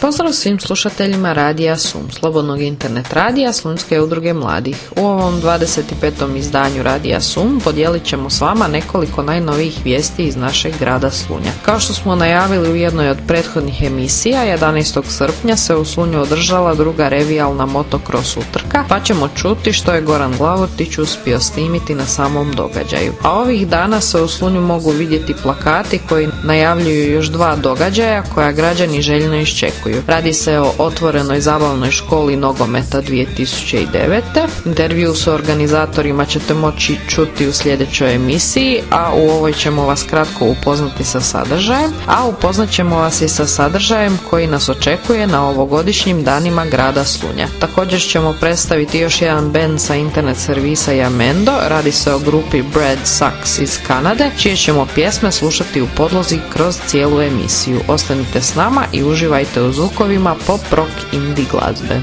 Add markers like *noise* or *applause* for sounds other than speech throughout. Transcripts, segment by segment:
Pozdrav svim slušateljima Radija Sum, slobodnog internet radija Slunjske udruge mladih. U ovom 25. izdanju Radija Sum podijelit ćemo s vama nekoliko najnovijih vijesti iz našeg grada Slunja. Kao što smo najavili u jednoj od prethodnih emisija, 11. srpnja se u Slunju održala druga revijalna motocross utrka, pa ćemo čuti što je Goran Glavutić uspio snimiti na samom događaju. A ovih dana se u Slunju mogu vidjeti plakati koji najavljuju još dva događaja koja građani željno iščekuju. Radi se o otvorenoj zabavnoj školi nogometa 2009. Intervju s organizatorima ćete moći čuti u sljedećoj emisiji, a u ovoj ćemo vas kratko upoznati sa sadržajem, a upoznat ćemo vas i sa sadržajem koji nas očekuje na ovogodišnjim danima grada Slunja. Također ćemo predstaviti još jedan band sa internet servisa Jamendo, radi se o grupi Bread Sucks iz Kanade, čije ćemo pjesme slušati u podlozi kroz cijelu emisiju. Ostanite s nama i uživajte u zvukovima pop rock indie glazbe.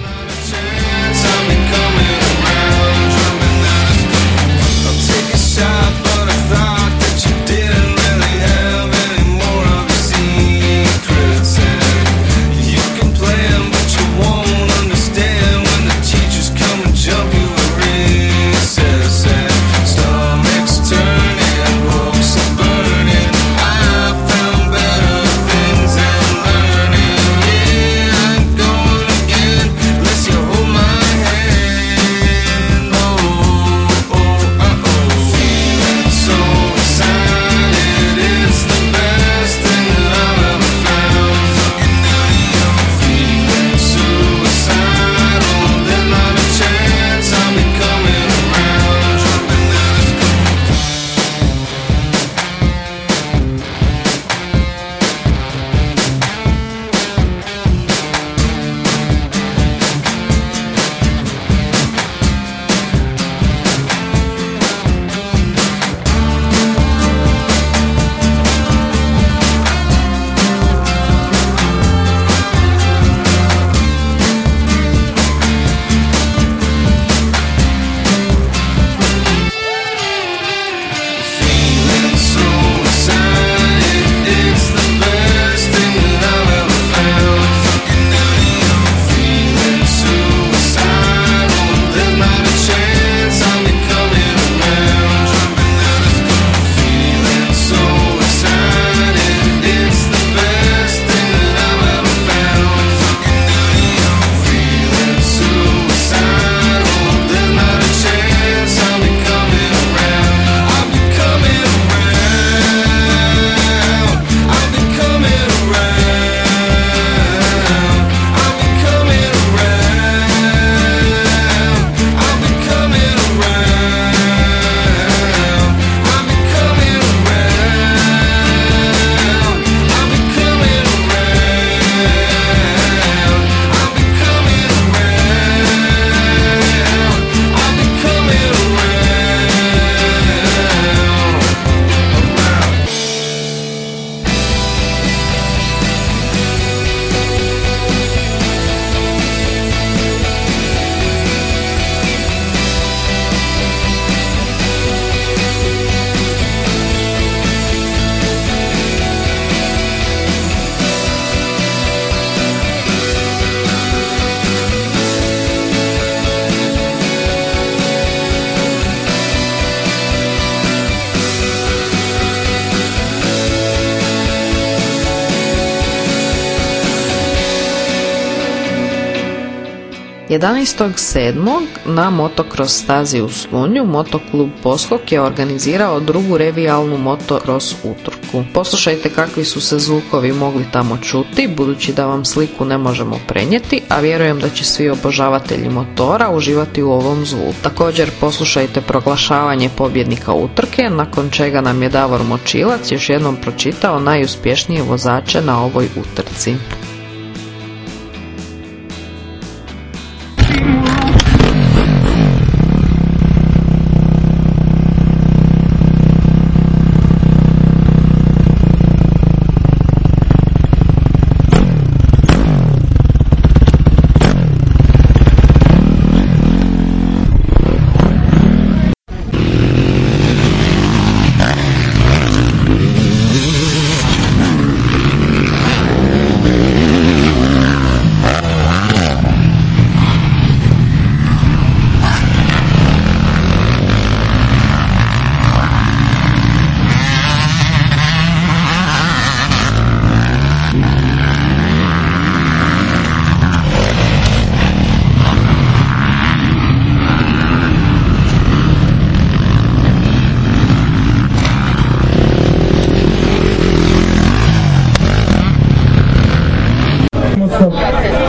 Sedmog na motocross stazi u Slunju Motoklub Poskok je organizirao drugu revijalnu motocross utrku. Poslušajte kakvi su se zvukovi mogli tamo čuti, budući da vam sliku ne možemo prenijeti, a vjerujem da će svi obožavatelji motora uživati u ovom zvuku. Također poslušajte proglašavanje pobjednika utrke, nakon čega nam je Davor Močilac još jednom pročitao najuspješnije vozače na ovoj utrci.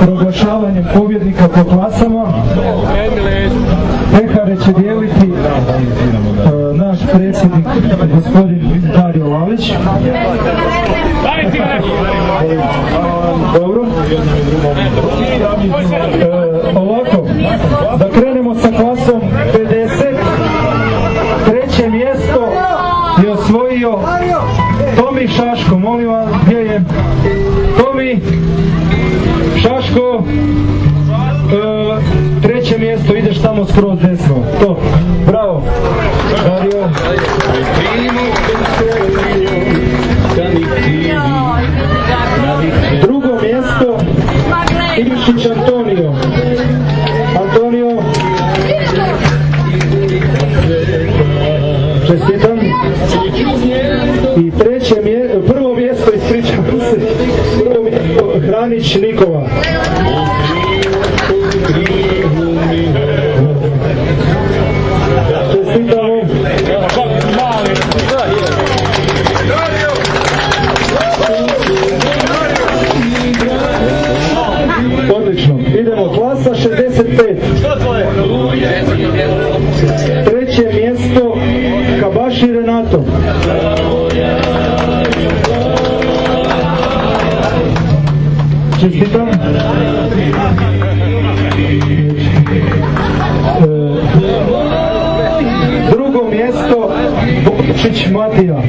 Proglašavanjem pobjednika po klasama. Pehare će dijeliti e, naš predsjednik gospodin Dario Lalić. Dobro. E, ovako, da krenemo sa klasom 50. Treće mjesto je osvojio Tomi Šaško. E, treće mjesto, ideš tamo skroz desno. To, bravo. Dario. Drugo mjesto, Ilišić Antonio. Antonio. Čestitam. I treće mje, prvo mjesto, ispričavam se, prvo mjesto, Hranić Nikova. Bokčić Matija.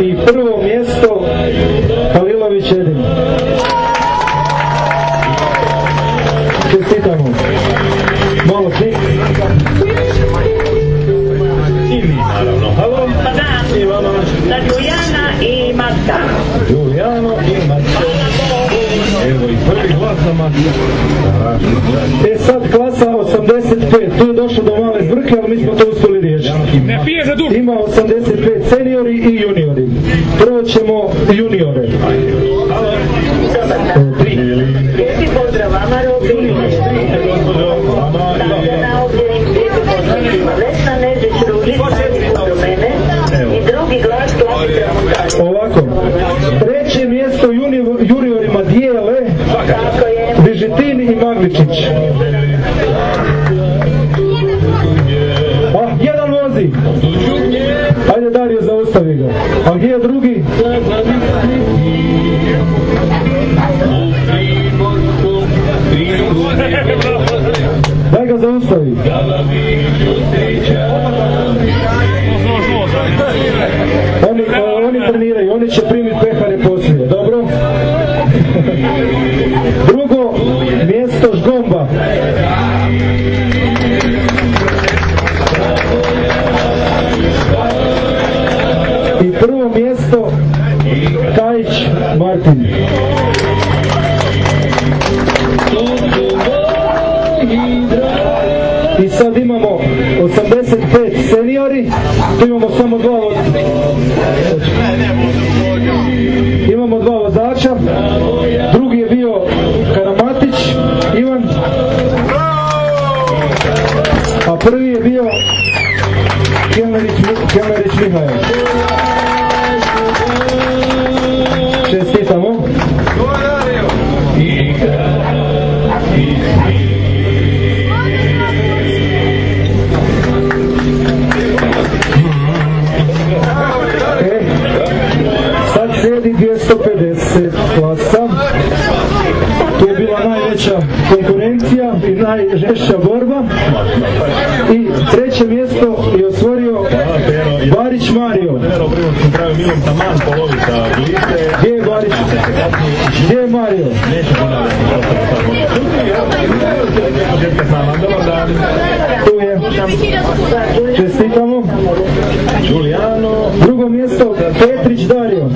I prvo mjesto, Halilović Edin. Čestitamo. Malo svi. Halo, Da, i vama. za Julijana i Marta. Julijano i Marko. Evo i prvi glas sad klasa 85, tu je došlo do male zbrke, ali mi smo to uspjeli riješiti. Ima 85 seniori i juniori. Prvo ćemo juniore. I najžešća borba. I treće mjesto je osvorio Barić Mario. Gdje je Barić? Gdje je Mario? Tu je. Čestitamo. Drugo mjesto Petrić Dario.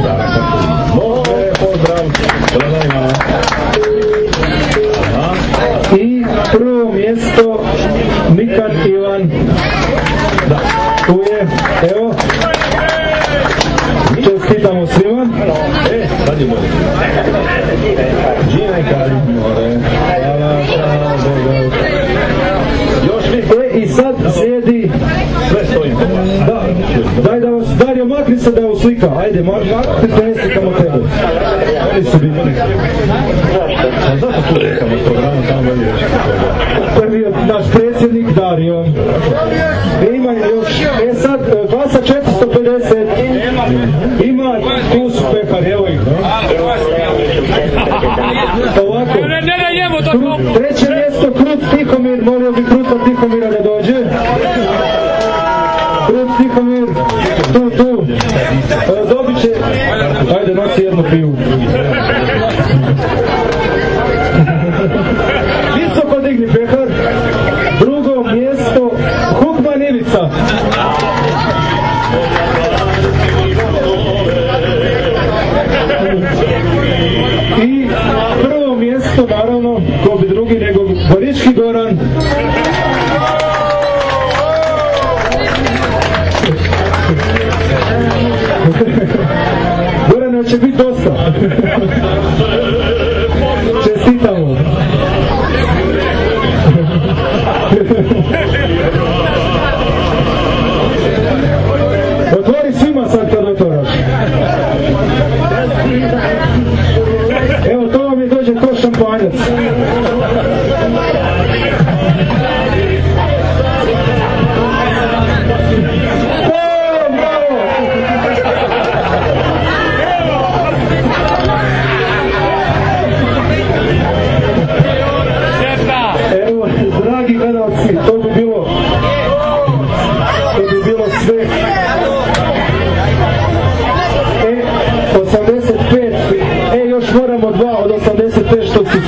Tu je. Evo. Čestitamo svima. e, sad je bolje. Gina i Karin, more. Još vi E, i sad slijedi sve stojim. Da, daj da vas, Dario, makni se da slika, ajde, Martin, tenesi tamo tebe. Oni su. A zato tu rekamo programa tamo je To je bio naš predsjednik Shoot. Thank *laughs* you.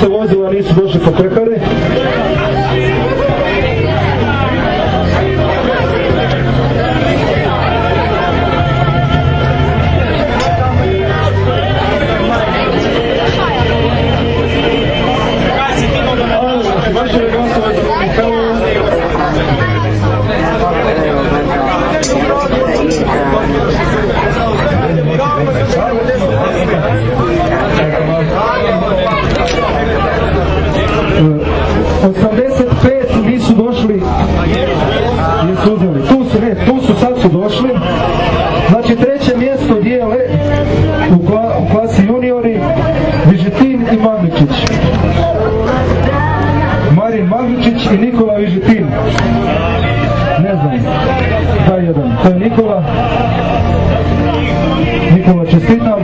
Se vozila, nisu došli po 85 nisu došli nisu uzeli. Tu su, ne, tu su, sad su došli. Znači treće mjesto dijele u, kla- u klasi juniori Vižitin i Magličić. Marin Magličić i Nikola Vižitin. Ne znam. Daj jedan. To je Nikola. Nikola čestitam.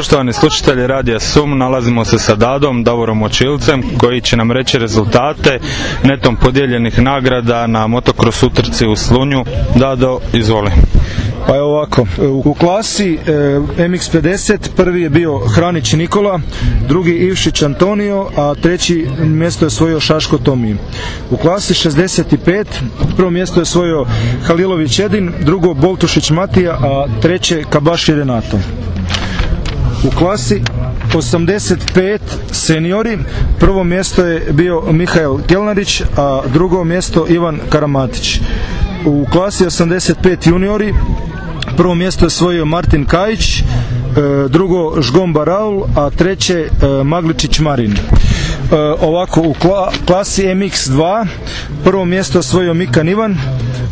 Poštovani slušatelji Radija Sum, nalazimo se sa Dadom, Davorom Očilcem, koji će nam reći rezultate netom podijeljenih nagrada na motocross utrci u Slunju. Dado, izvoli. Pa evo ovako, u klasi e, MX50 prvi je bio Hranić Nikola, drugi Ivšić Antonio, a treći mjesto je osvojio Šaško Tomi. U klasi 65 prvo mjesto je osvojio Halilović Edin, drugo Boltušić Matija, a treće Kabaši Renato. U klasi 85 seniori, prvo mjesto je bio Mihael Kelnarić, a drugo mjesto Ivan Karamatić. U klasi 85 juniori, prvo mjesto je osvojio Martin Kajić, e, drugo Žgomba Raul, a treće e, Magličić Marin. E, ovako u kla- klasi MX2 prvo mjesto je osvojio Mikan Ivan,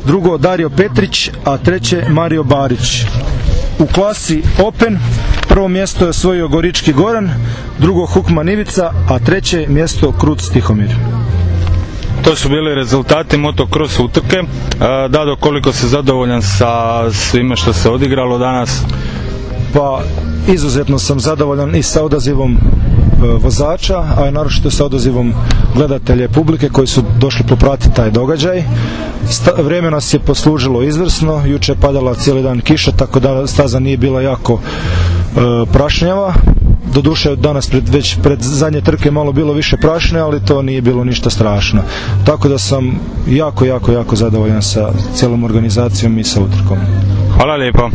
drugo Dario Petrić, a treće Mario Barić. U klasi Open prvo mjesto je osvojio Gorički Goran, drugo Hukman Ivica, a treće mjesto Kruc Tihomir. To su bili rezultati motocross utrke. E, Dado, koliko si zadovoljan sa svime što se odigralo danas? Pa izuzetno sam zadovoljan i sa odazivom vozača, a i naročito sa odazivom gledatelja i publike koji su došli popratiti taj događaj. Vrijeme nas je poslužilo izvrsno, juče je padala cijeli dan kiša, tako da staza nije bila jako e, prašnjava. Doduše danas pred, već pred zadnje trke malo bilo više prašne, ali to nije bilo ništa strašno. Tako da sam jako, jako, jako zadovoljan sa cijelom organizacijom i sa utrkom. Hvala lijepo.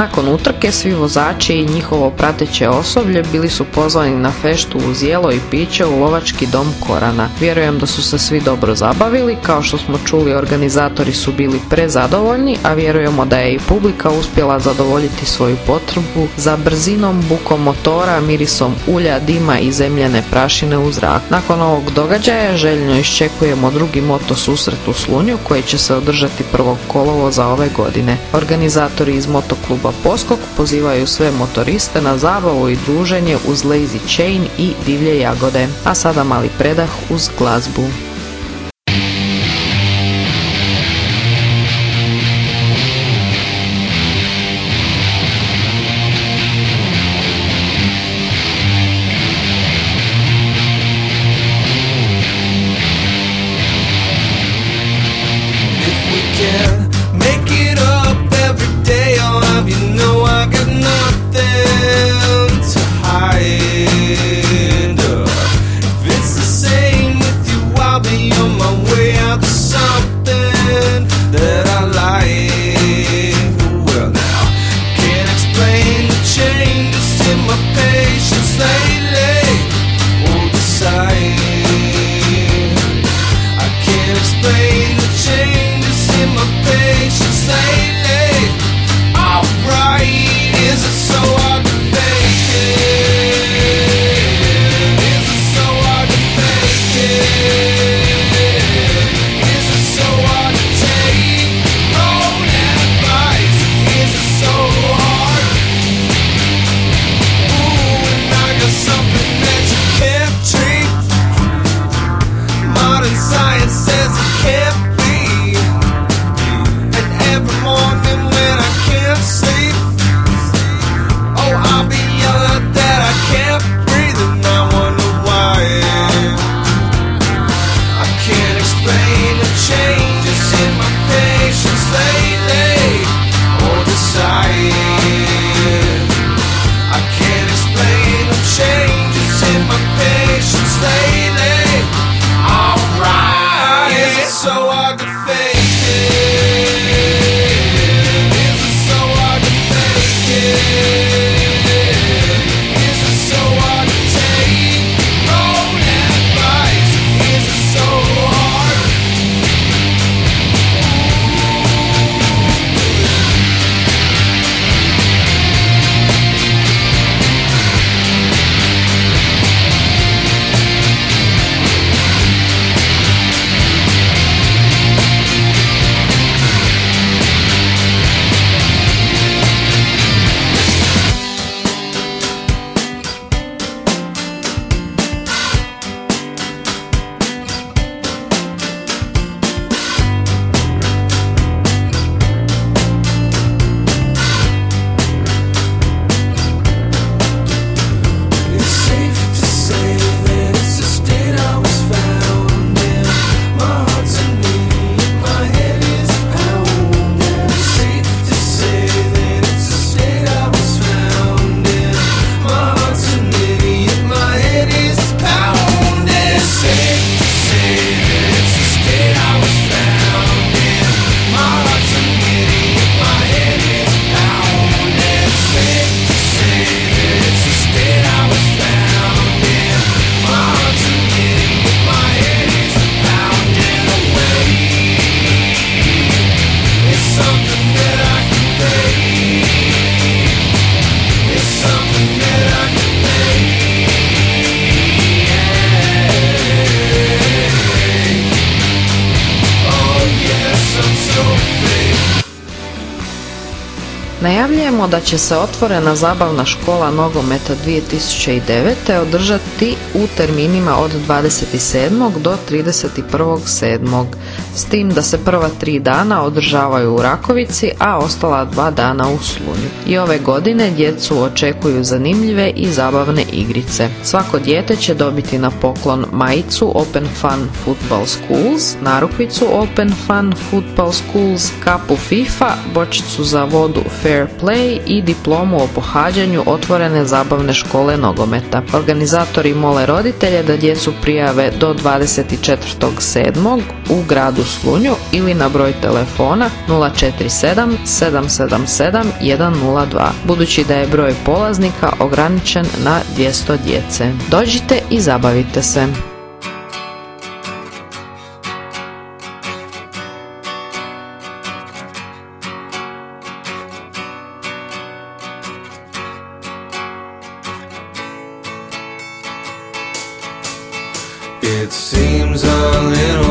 Nakon utrke svi vozači i njihovo prateće osoblje bili su pozvani na feštu uz jelo i piće u lovački dom Korana. Vjerujem da su se svi dobro zabavili, kao što smo čuli organizatori su bili prezadovoljni, a vjerujemo da je i publika uspjela zadovoljiti svoju potrebu za brzinom, bukom motora, mirisom ulja, dima i zemljene prašine u zrak. Nakon ovog događaja željno iščekujemo drugi moto susret u Slunju koji će se održati prvog kolovo za ove godine. Organizatori iz motokluba Poskok pozivaju sve motoriste na zabavu i druženje uz Lazy Chain i divlje jagode. A sada mali predah uz glazbu. Će se otvorena zabavna škola nogometa 2009. održati u terminima od 27. do 31.7. S tim da se prva tri dana održavaju u Rakovici, a ostala dva dana u Slunju. I ove godine djecu očekuju zanimljive i zabavne igrice. Svako dijete će dobiti na poklon majicu Open Fun Football Schools, narukvicu Open Fun Football Schools, kapu FIFA, bočicu za vodu Fair Play i diplomu o pohađanju otvorene zabavne škole nogometa. Organizatori mole roditelje da djecu prijave do 24.7. u gradu gradu Slunju ili na broj telefona 047 777 102, budući da je broj polaznika ograničen na 200 djece. Dođite i zabavite se. It seems a little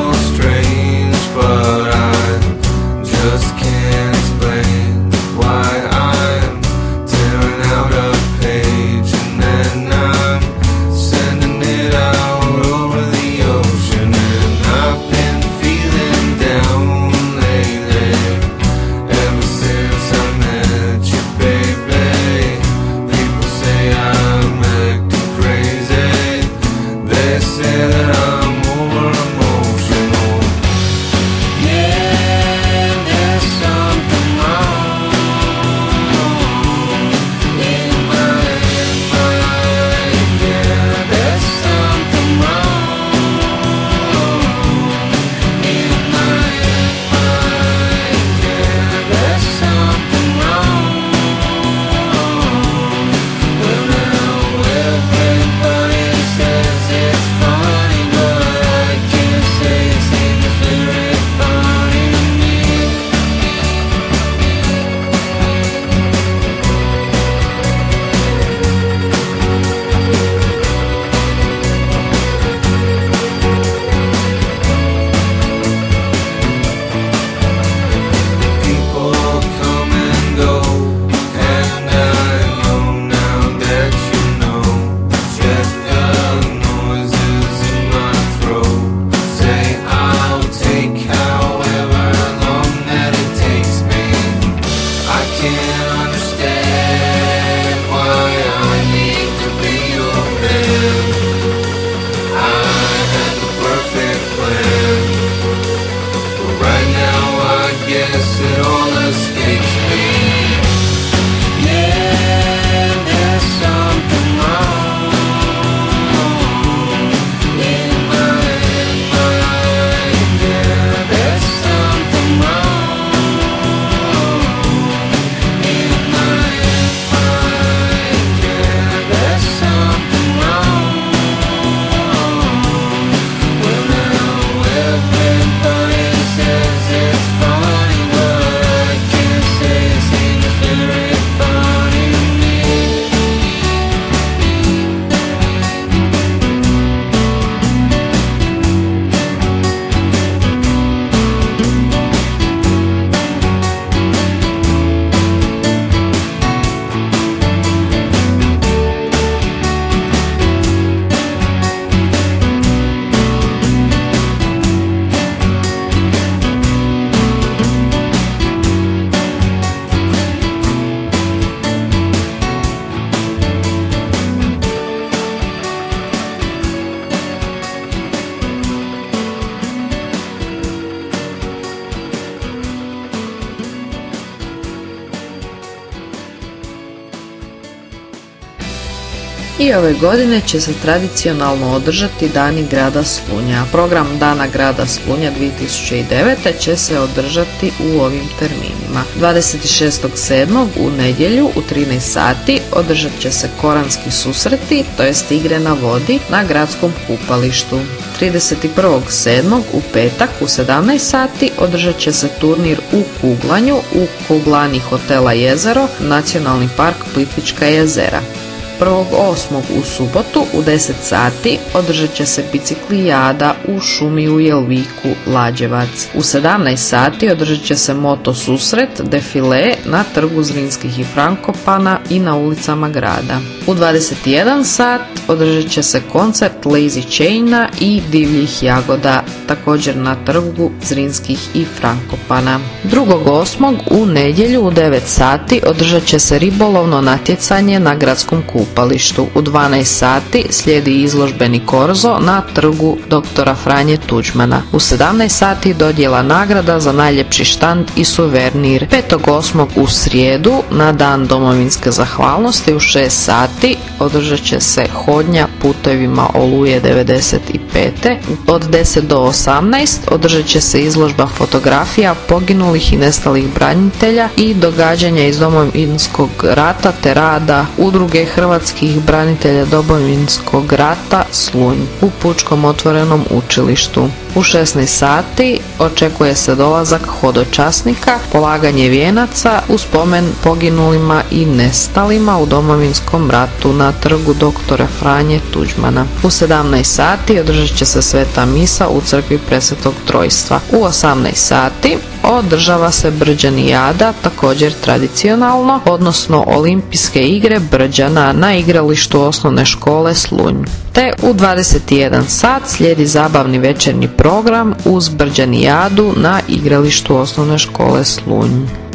ove godine će se tradicionalno održati Dani grada Slunja. Program Dana grada Slunja 2009. će se održati u ovim terminima. 26.7. u nedjelju u 13 sati održat će se koranski susreti, to jest igre na vodi, na gradskom kupalištu. 31.7. u petak u 17 sati održat će se turnir u Kuglanju u Kuglani hotela Jezero, Nacionalni park Plitvička jezera. 1.8. u subotu u 10 sati održat će se biciklijada u šumi u Jelviku Lađevac. U 17 sati održat će se moto susret, defile na trgu Zrinskih i Frankopana i na ulicama grada. U 21 sat održat će se koncert Lazy Chaina i Divljih jagoda, također na trgu Zrinskih i Frankopana. 2.8. u nedjelju u 9 sati održat će se ribolovno natjecanje na gradskom kupalištu. U 12 sati slijedi izložbeni korzo na trgu doktora Franje Tuđmana. U 17 sati dodjela nagrada za najljepši štand i suvenir. 5.8. u srijedu na dan domovinske zahvalnosti u 6 sati održat će se hodnja putevima Oluje 95. Od 10 do 18 održat će se izložba fotografija poginulih i nestalih branitelja i događanja iz domovinskog rata te rada udruge hrvatskih branitelja domovinskog rata Slunj u Pučkom otvorenom učilištu. U 16 sati očekuje se dolazak hodočasnika, polaganje vijenaca u spomen poginulima i nestalima u domovinskom ratu na trgu doktora Franje Tuđmana. U 17 sati održat će se sveta misa u crkvi Presvetog Trojstva. U 18 sati održava se Brđanijada, također tradicionalno, odnosno olimpijske igre Brđana na igralištu osnovne škole Slunj. Te u 21 sat slijedi zabavni večernji program uz Brđanijadu na igralištu osnovne škole Slunj.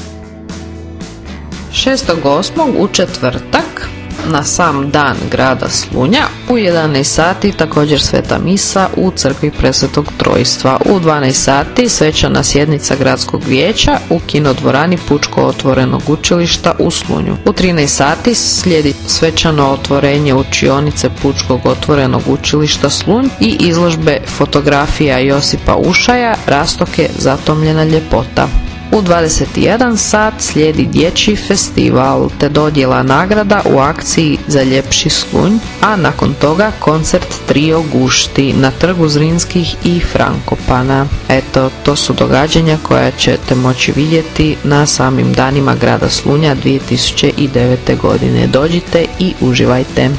6.8. u četvrtak na sam dan grada Slunja u 11 sati također sveta misa u crkvi Presvetog Trojstva. U 12 sati svečana sjednica gradskog vijeća u kinodvorani Pučko otvorenog učilišta u Slunju. U 13 sati slijedi svečano otvorenje učionice Pučkog otvorenog učilišta Slunj i izložbe fotografija Josipa Ušaja Rastoke zatomljena ljepota. U 21 sat slijedi dječji festival te dodjela nagrada u akciji za ljepši slunj, a nakon toga koncert Trio Gušti na trgu Zrinskih i Frankopana. Eto, to su događanja koja ćete moći vidjeti na samim danima grada Slunja 2009. godine. Dođite i uživajte!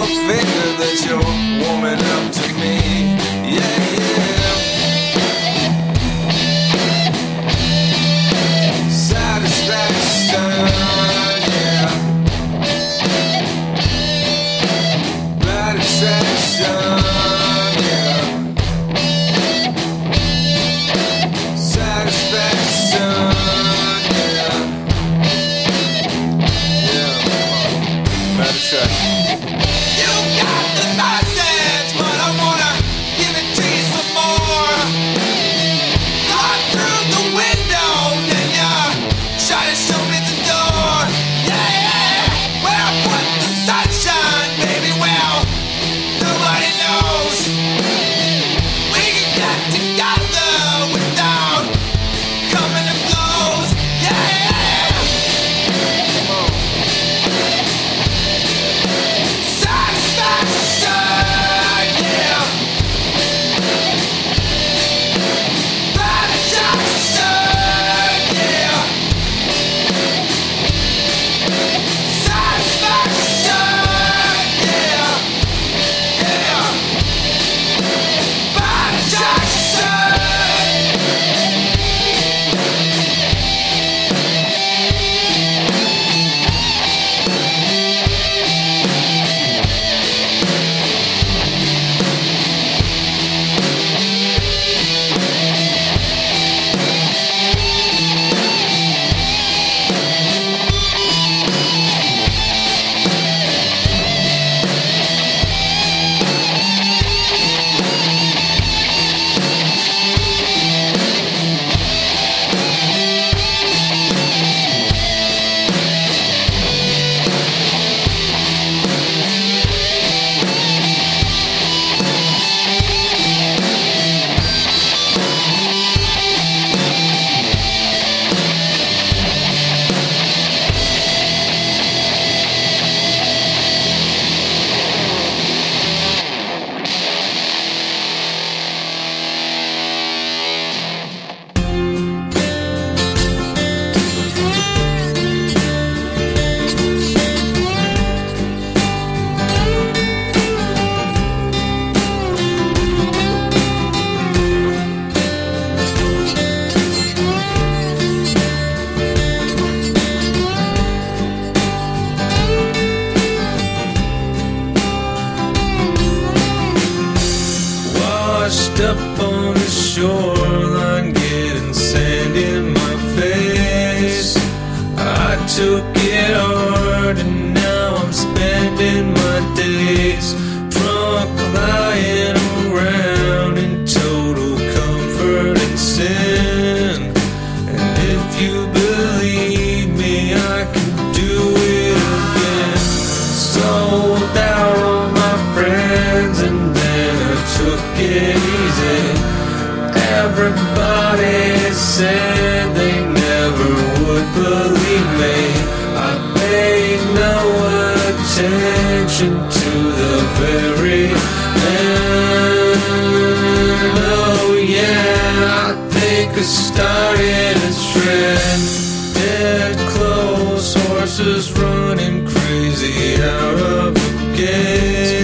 no figure that you're woman up to me.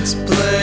its place.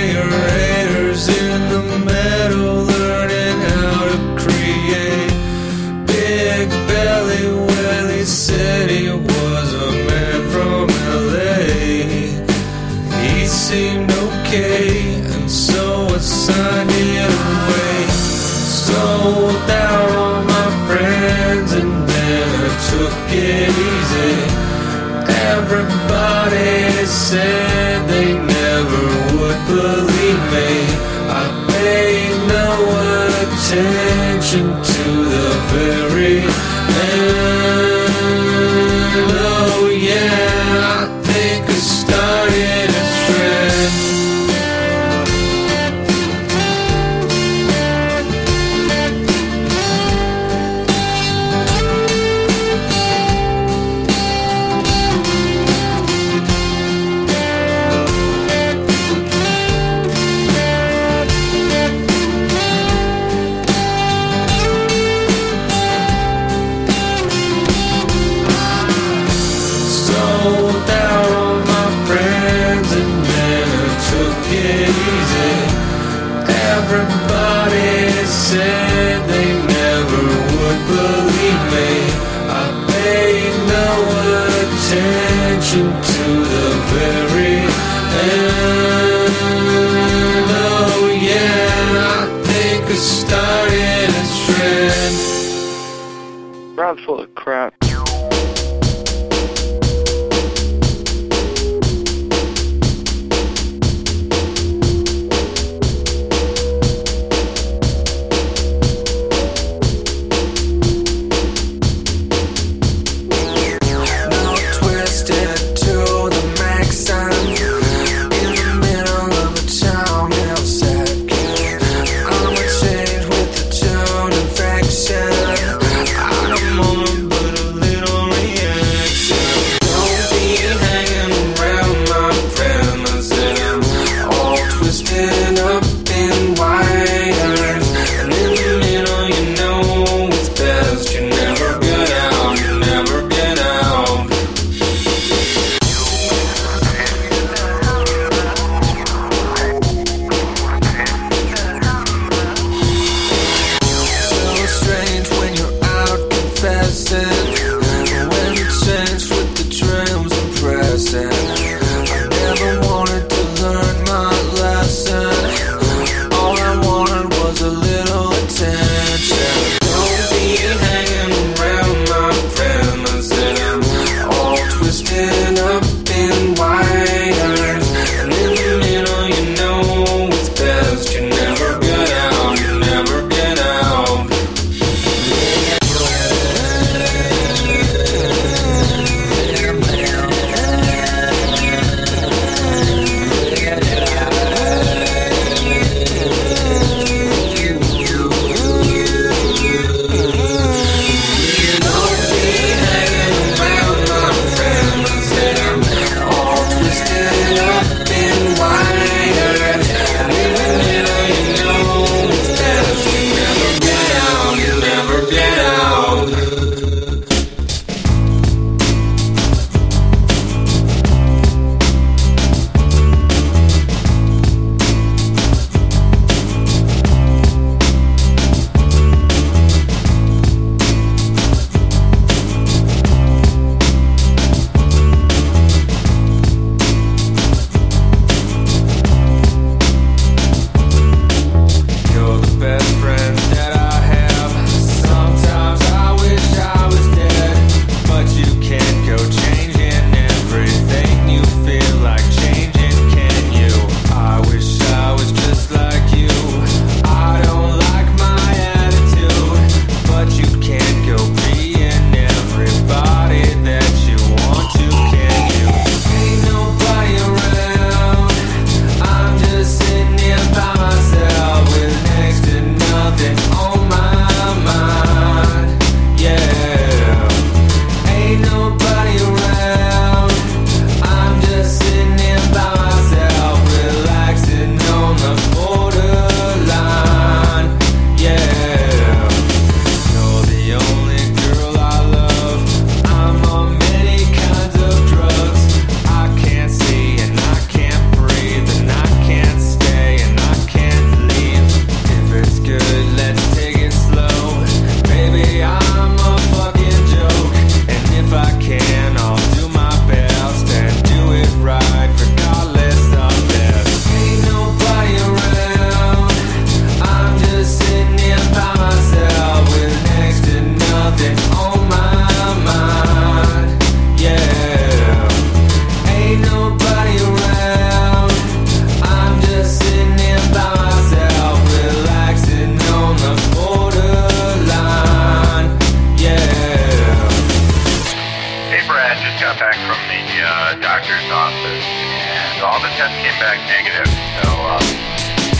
got back from the uh, doctor's office, and all the tests came back negative. So uh,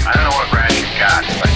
I don't know what rash you got, but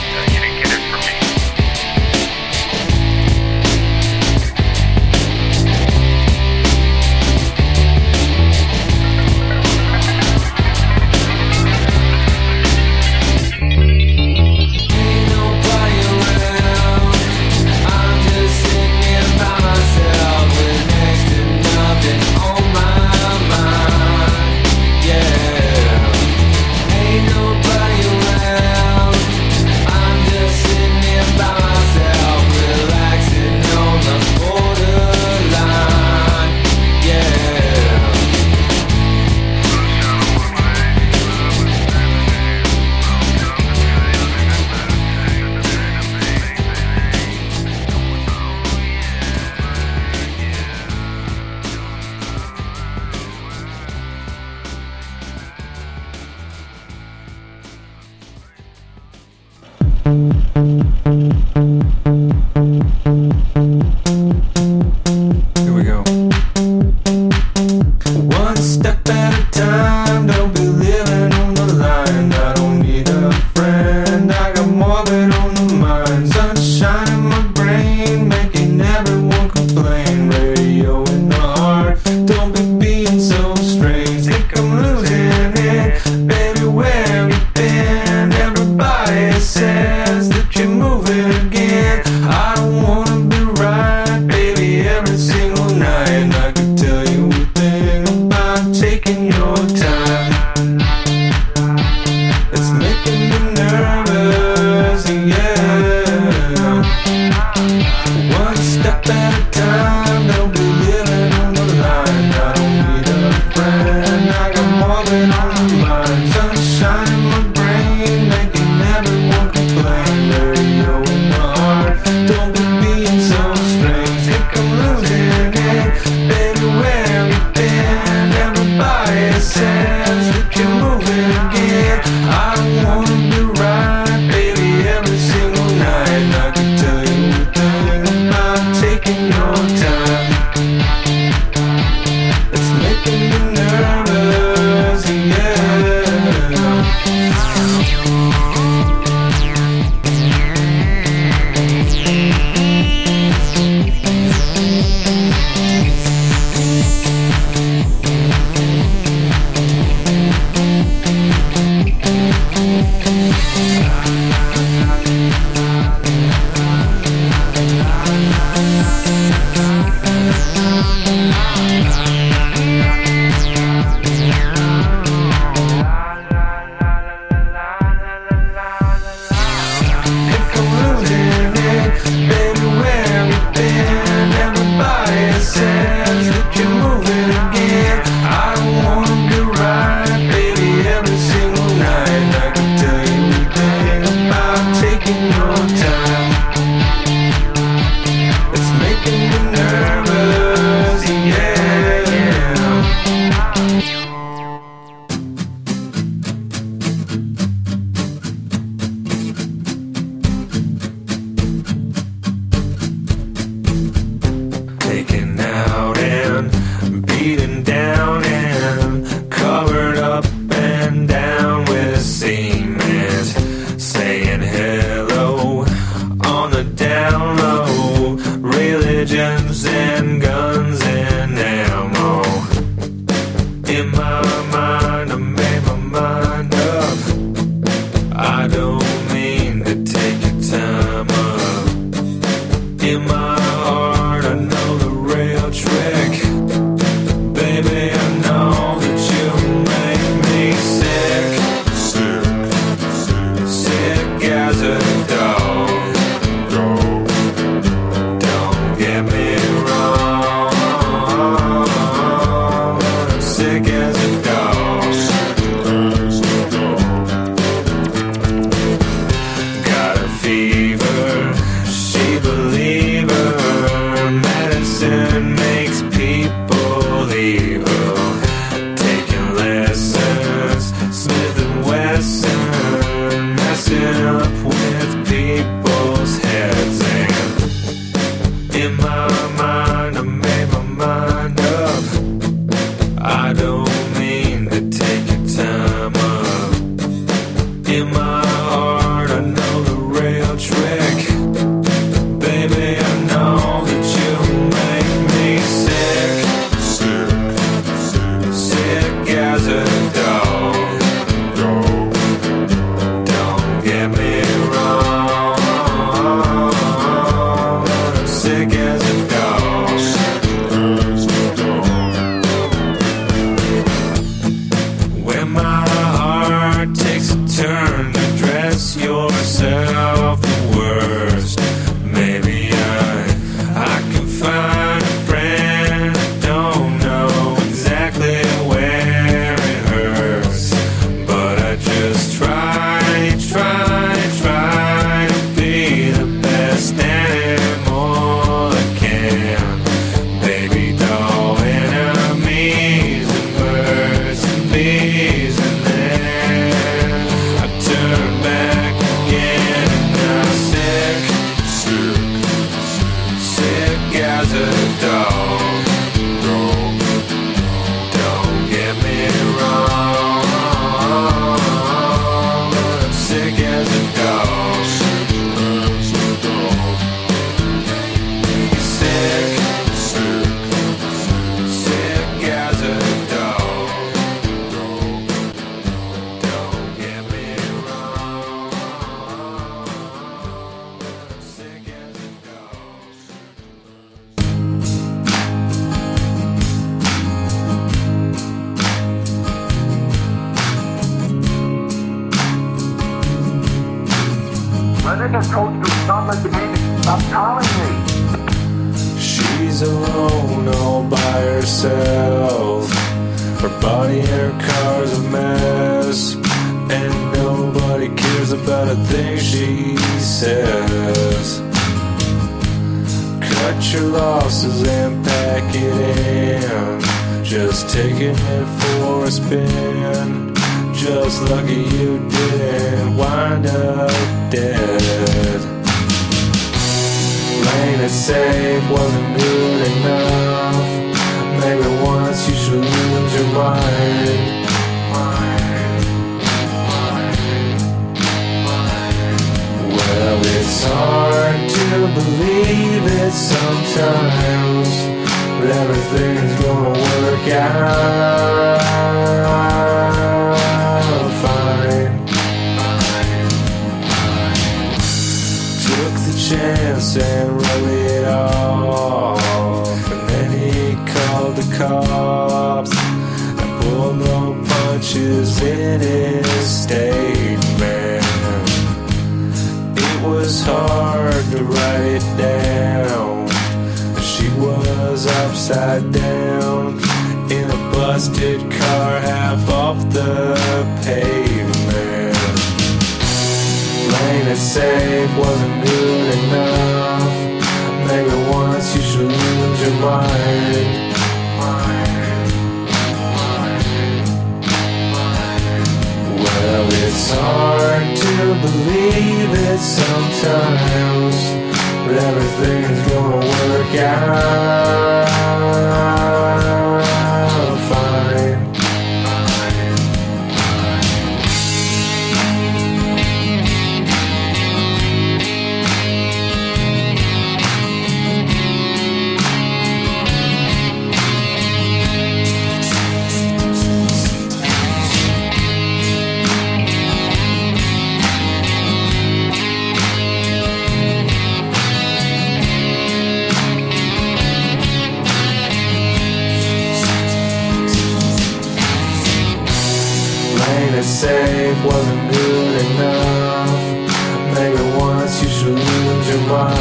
Well,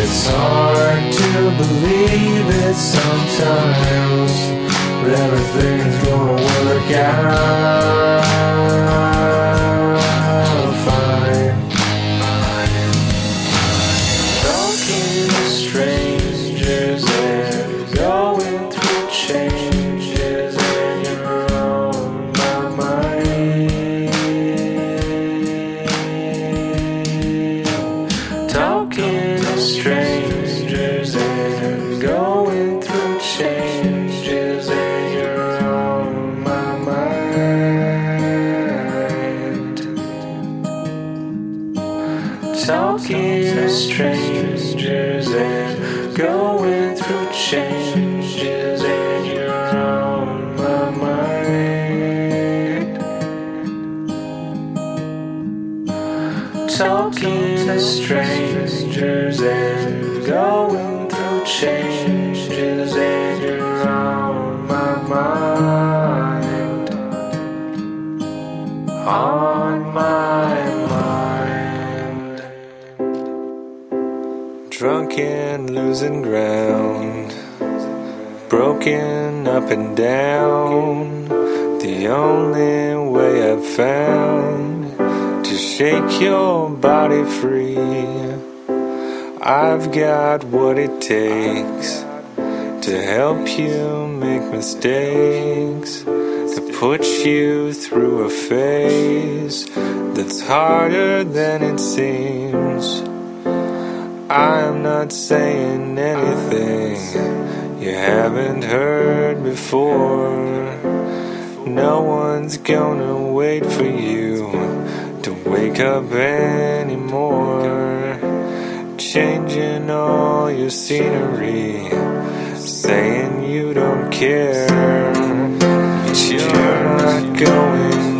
it's hard to believe it sometimes, but everything's gonna work out. looking up and down. The only way I've found to shake your body free. I've got what it takes to help you make mistakes, to put you through a phase that's harder than it seems. I'm not saying anything you haven't heard before. No one's gonna wait for you to wake up anymore. Changing all your scenery, saying you don't care, but you're not going.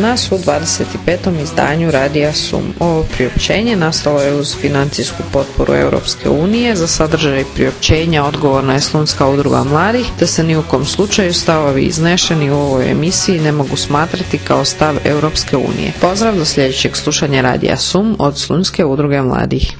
Nas u 25. izdanju Radija Sum. Ovo priopćenje nastalo je uz financijsku potporu Europske unije za sadržaj priopćenja odgovorna je Slunska udruga mladih, te se ni u kom slučaju stavovi iznešeni u ovoj emisiji ne mogu smatrati kao stav Europske unije. Pozdrav do sljedećeg slušanja Radija Sum od Slunske udruge mladih.